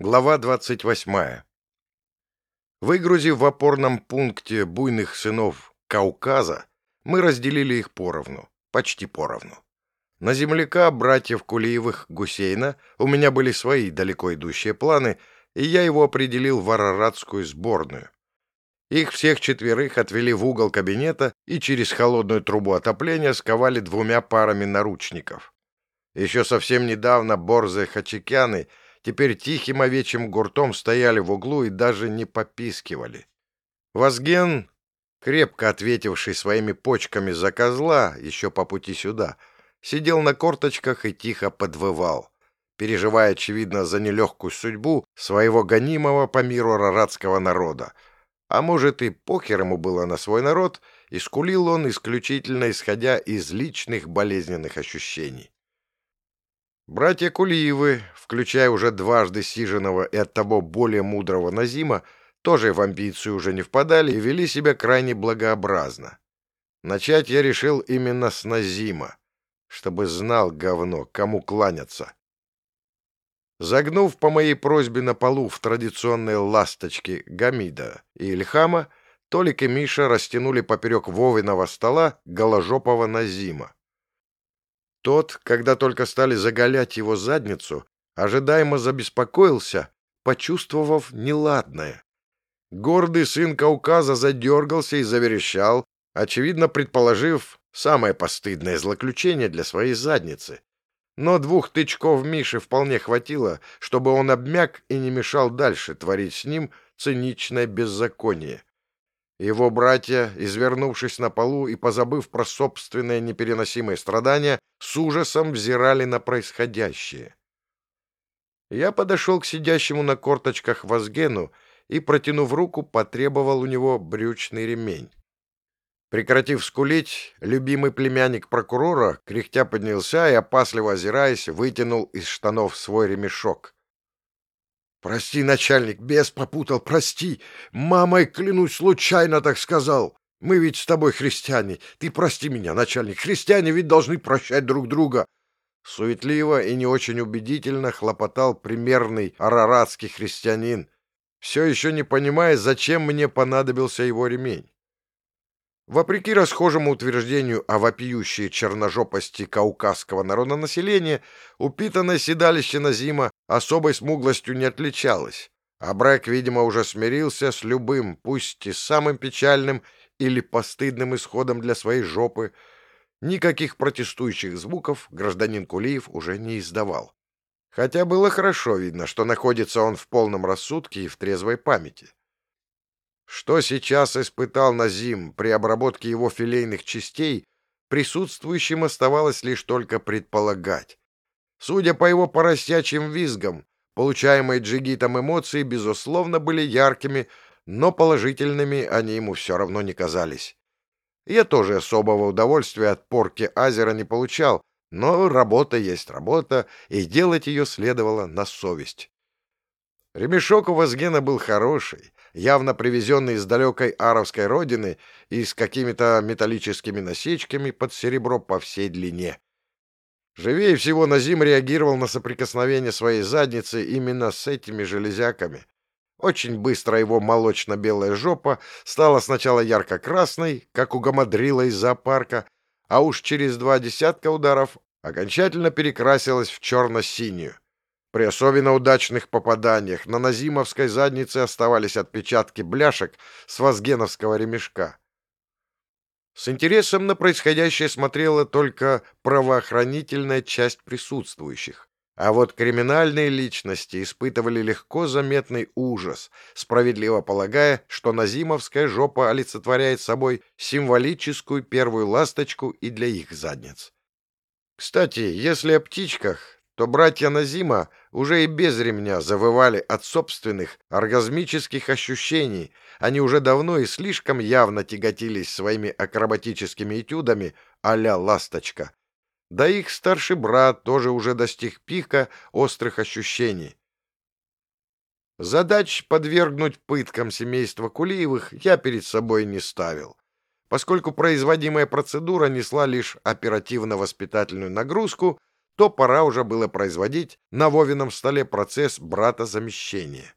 Глава 28. Выгрузив в опорном пункте буйных сынов Кавказа, мы разделили их поровну, почти поровну. На земляка братьев Кулиевых Гусейна у меня были свои далеко идущие планы, и я его определил в араратскую сборную. Их всех четверых отвели в угол кабинета и через холодную трубу отопления сковали двумя парами наручников. Еще совсем недавно борзые хачикяны — теперь тихим овечьим гуртом стояли в углу и даже не попискивали. Возген, крепко ответивший своими почками за козла еще по пути сюда, сидел на корточках и тихо подвывал, переживая, очевидно, за нелегкую судьбу своего гонимого по миру рарадского народа. А может, и похер ему было на свой народ, и скулил он исключительно исходя из личных болезненных ощущений. Братья Кулиевы, включая уже дважды сиженного и оттого более мудрого Назима, тоже в амбицию уже не впадали и вели себя крайне благообразно. Начать я решил именно с Назима, чтобы знал говно, кому кланяться. Загнув по моей просьбе на полу в традиционные ласточки Гамида и Ильхама, Толик и Миша растянули поперек Вовиного стола голожопого Назима. Тот, когда только стали заголять его задницу, ожидаемо забеспокоился, почувствовав неладное. Гордый сын Кауказа задергался и заверещал, очевидно предположив самое постыдное злоключение для своей задницы. Но двух тычков Миши вполне хватило, чтобы он обмяк и не мешал дальше творить с ним циничное беззаконие. Его братья, извернувшись на полу и позабыв про собственные непереносимые страдания, с ужасом взирали на происходящее. Я подошел к сидящему на корточках Вазгену и, протянув руку, потребовал у него брючный ремень. Прекратив скулить, любимый племянник прокурора, кряхтя поднялся и, опасливо озираясь, вытянул из штанов свой ремешок. «Прости, начальник, бес попутал, прости. Мамой, клянусь, случайно так сказал. Мы ведь с тобой христиане. Ты прости меня, начальник. Христиане ведь должны прощать друг друга». Суетливо и не очень убедительно хлопотал примерный араратский христианин, все еще не понимая, зачем мне понадобился его ремень. Вопреки расхожему утверждению о вопиющей черножопости кавказского народонаселения, упитанное седалище Назима особой смуглостью не отличалось, а Брэк, видимо, уже смирился с любым, пусть и самым печальным или постыдным исходом для своей жопы. Никаких протестующих звуков гражданин Кулиев уже не издавал. Хотя было хорошо видно, что находится он в полном рассудке и в трезвой памяти. Что сейчас испытал Назим при обработке его филейных частей, присутствующим оставалось лишь только предполагать. Судя по его поросячьим визгам, получаемые джигитом эмоции, безусловно, были яркими, но положительными они ему все равно не казались. Я тоже особого удовольствия от порки азера не получал, но работа есть работа, и делать ее следовало на совесть. Ремешок у Вазгена был хороший, явно привезенный из далекой аровской родины и с какими-то металлическими насечками под серебро по всей длине. Живее всего Назим реагировал на соприкосновение своей задницы именно с этими железяками. Очень быстро его молочно-белая жопа стала сначала ярко-красной, как у гамадрила из зоопарка, а уж через два десятка ударов окончательно перекрасилась в черно-синюю. При особенно удачных попаданиях на Назимовской заднице оставались отпечатки бляшек с возгеновского ремешка. С интересом на происходящее смотрела только правоохранительная часть присутствующих. А вот криминальные личности испытывали легко заметный ужас, справедливо полагая, что Назимовская жопа олицетворяет собой символическую первую ласточку и для их задниц. Кстати, если о птичках, то братья Назима уже и без ремня завывали от собственных оргазмических ощущений. Они уже давно и слишком явно тяготились своими акробатическими этюдами а-ля «Ласточка». Да их старший брат тоже уже достиг пика острых ощущений. Задач подвергнуть пыткам семейства Кулиевых я перед собой не ставил, поскольку производимая процедура несла лишь оперативно-воспитательную нагрузку — то пора уже было производить на Вовином столе процесс брата-замещения.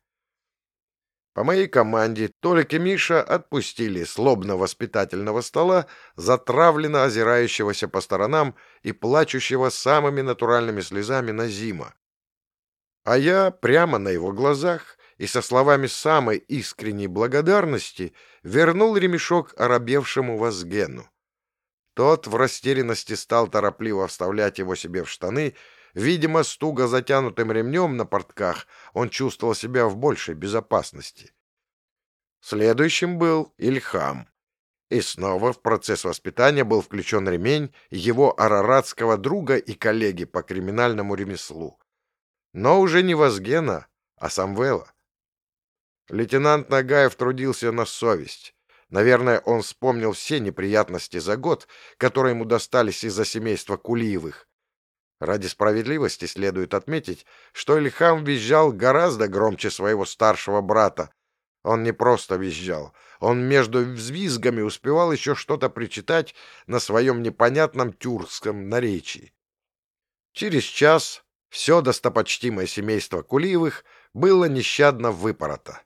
По моей команде Толик и Миша отпустили с лобно-воспитательного стола затравленно озирающегося по сторонам и плачущего самыми натуральными слезами Назима. А я прямо на его глазах и со словами самой искренней благодарности вернул ремешок оробевшему Вазгену. Тот в растерянности стал торопливо вставлять его себе в штаны. Видимо, с туго затянутым ремнем на портках он чувствовал себя в большей безопасности. Следующим был Ильхам. И снова в процесс воспитания был включен ремень его араратского друга и коллеги по криминальному ремеслу. Но уже не Вазгена, а Самвела. Лейтенант Нагаев трудился на совесть. Наверное, он вспомнил все неприятности за год, которые ему достались из-за семейства Кулиевых. Ради справедливости следует отметить, что Ильхам визжал гораздо громче своего старшего брата. Он не просто визжал, он между взвизгами успевал еще что-то причитать на своем непонятном тюркском наречии. Через час все достопочтимое семейство Кулиевых было нещадно выпорото.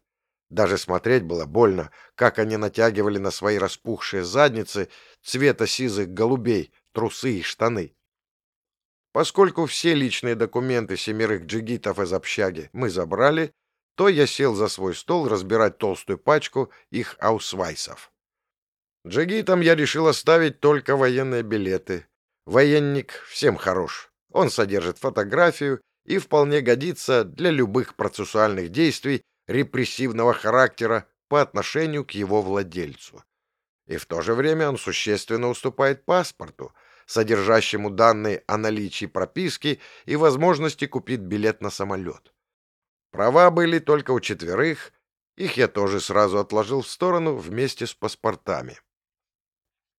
Даже смотреть было больно, как они натягивали на свои распухшие задницы цвета сизых голубей, трусы и штаны. Поскольку все личные документы семерых джигитов из общаги мы забрали, то я сел за свой стол разбирать толстую пачку их аусвайсов. Джигитам я решил оставить только военные билеты. Военник всем хорош. Он содержит фотографию и вполне годится для любых процессуальных действий, репрессивного характера по отношению к его владельцу. И в то же время он существенно уступает паспорту, содержащему данные о наличии прописки и возможности купить билет на самолет. Права были только у четверых, их я тоже сразу отложил в сторону вместе с паспортами.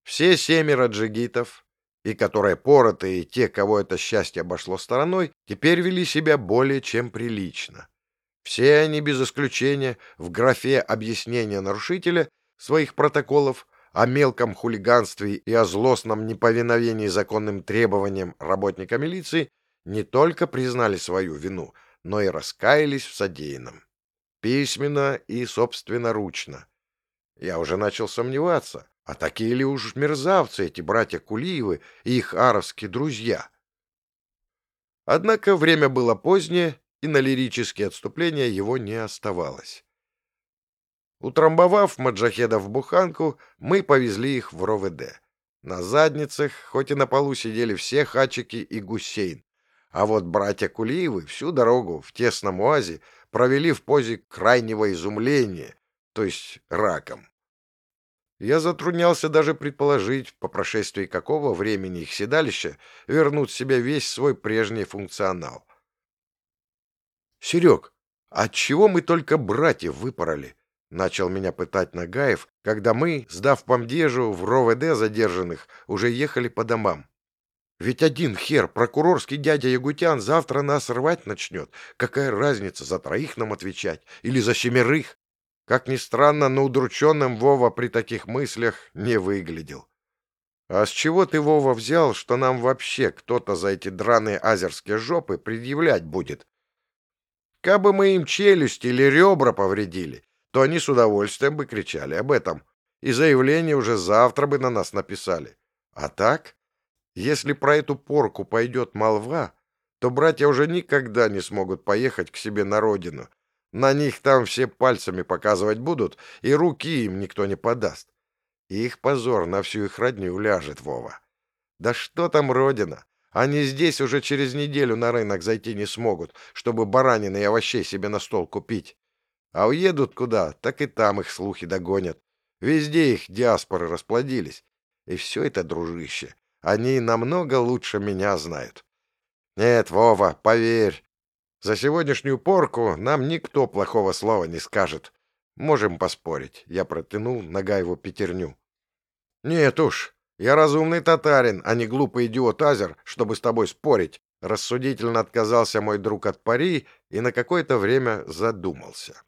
Все семеро джигитов, и которые поротые, и те, кого это счастье обошло стороной, теперь вели себя более чем прилично. Все они, без исключения, в графе объяснения нарушителя своих протоколов о мелком хулиганстве и о злостном неповиновении законным требованиям работника милиции не только признали свою вину, но и раскаялись в содеянном. Письменно и собственноручно. Я уже начал сомневаться, а такие ли уж мерзавцы эти братья Кулиевы и их аровские друзья? Однако время было позднее, и на лирические отступления его не оставалось. Утрамбовав маджахедов в буханку, мы повезли их в РОВД. На задницах, хоть и на полу сидели все хачики и гусейн, а вот братья Кулиевы всю дорогу в тесном уазе провели в позе крайнего изумления, то есть раком. Я затруднялся даже предположить, по прошествии какого времени их седалища вернут себе весь свой прежний функционал. Серег, отчего мы только братьев выпороли? Начал меня пытать Нагаев, когда мы, сдав помдежу в РОВД задержанных, уже ехали по домам. Ведь один хер, прокурорский дядя Ягутян, завтра нас рвать начнет. Какая разница, за троих нам отвечать или за семерых? Как ни странно, но удрученным Вова при таких мыслях не выглядел. А с чего ты, Вова, взял, что нам вообще кто-то за эти драные азерские жопы предъявлять будет? Кабы мы им челюсти или ребра повредили, то они с удовольствием бы кричали об этом, и заявление уже завтра бы на нас написали. А так, если про эту порку пойдет молва, то братья уже никогда не смогут поехать к себе на родину. На них там все пальцами показывать будут, и руки им никто не подаст. И их позор на всю их родню ляжет, Вова. Да что там родина? Они здесь уже через неделю на рынок зайти не смогут, чтобы баранины и овощей себе на стол купить. А уедут куда, так и там их слухи догонят. Везде их диаспоры расплодились. И все это, дружище, они намного лучше меня знают. Нет, Вова, поверь, за сегодняшнюю порку нам никто плохого слова не скажет. Можем поспорить. Я протянул Нагаеву пятерню. Нет уж, я разумный татарин, а не глупый идиот Азер, чтобы с тобой спорить. Рассудительно отказался мой друг от пари и на какое-то время задумался.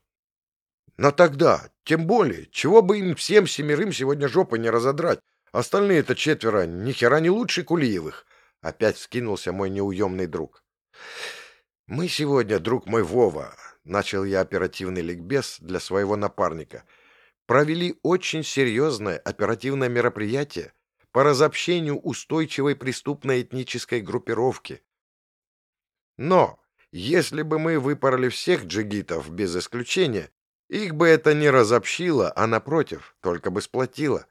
Но тогда, тем более, чего бы им всем семерым сегодня жопы не разодрать? Остальные-то четверо ни хера не лучше Кулиевых. — опять вскинулся мой неуемный друг. «Мы сегодня, друг мой Вова», — начал я оперативный ликбез для своего напарника, «провели очень серьезное оперативное мероприятие по разобщению устойчивой преступной этнической группировки. Но если бы мы выпороли всех джигитов без исключения, их бы это не разобщило, а, напротив, только бы сплотило.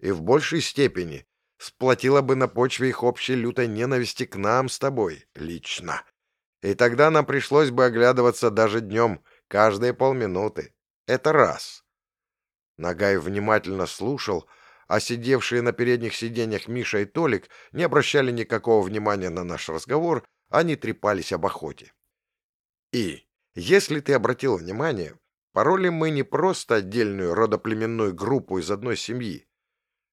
И в большей степени сплотило бы на почве их общей лютой ненависти к нам с тобой лично. И тогда нам пришлось бы оглядываться даже днем, каждые полминуты. Это раз. Нагаев внимательно слушал, а сидевшие на передних сиденьях Миша и Толик не обращали никакого внимания на наш разговор, они трепались об охоте. И, если ты обратил внимание, пароли мы не просто отдельную родоплеменную группу из одной семьи.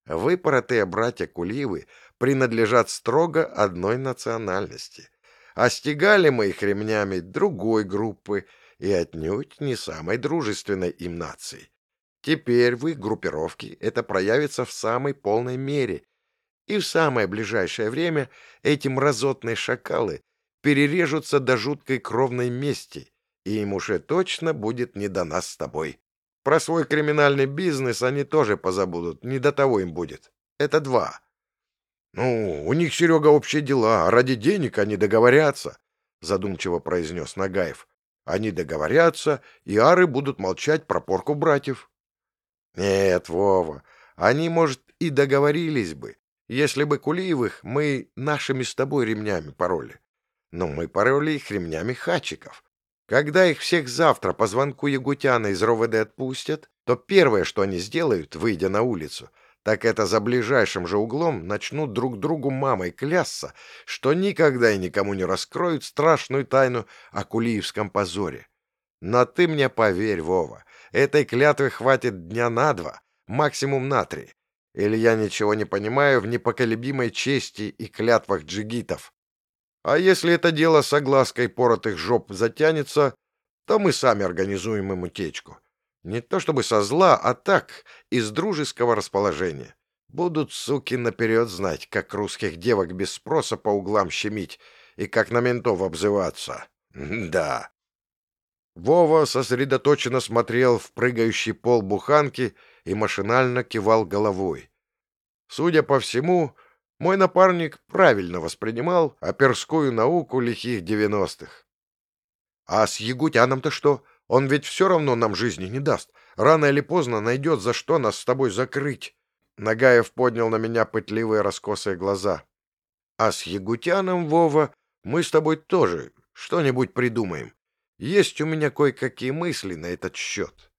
Выпоротые братья Кулиевы принадлежат строго одной национальности. А стегали мы их ремнями другой группы и отнюдь не самой дружественной им нации. Теперь в их группировке это проявится в самой полной мере, и в самое ближайшее время эти мразотные шакалы перережутся до жуткой кровной мести, и им уже точно будет не до нас с тобой. Про свой криминальный бизнес они тоже позабудут, не до того им будет. Это два. Ну, у них, Серега, общие дела, а ради денег они договорятся, задумчиво произнес Нагаев. Они договорятся, и ары будут молчать про порку братьев. Нет, Вова, они, может, и договорились бы, если бы Кулиевых мы нашими с тобой ремнями пороли но мы пороли их ремнями хачиков. Когда их всех завтра по звонку Ягутяна из РОВД отпустят, то первое, что они сделают, выйдя на улицу, так это за ближайшим же углом начнут друг другу мамой клясться, что никогда и никому не раскроют страшную тайну о Кулиевском позоре. Но ты мне поверь, Вова, этой клятвы хватит дня на два, максимум на три. Или я ничего не понимаю в непоколебимой чести и клятвах джигитов. А если это дело с оглаской поротых жоп затянется, то мы сами организуем им утечку. Не то чтобы со зла, а так, из дружеского расположения. Будут, суки, наперед знать, как русских девок без спроса по углам щемить и как на ментов обзываться. Да. Вова сосредоточенно смотрел в прыгающий пол буханки и машинально кивал головой. Судя по всему, мой напарник правильно воспринимал оперскую науку лихих девяностых. А с Ягутяном-то что? Он ведь все равно нам жизни не даст. Рано или поздно найдет, за что нас с тобой закрыть. Нагаев поднял на меня пытливые раскосые глаза. А с Ягутяном, Вова, мы с тобой тоже что-нибудь придумаем. Есть у меня кое-какие мысли на этот счет.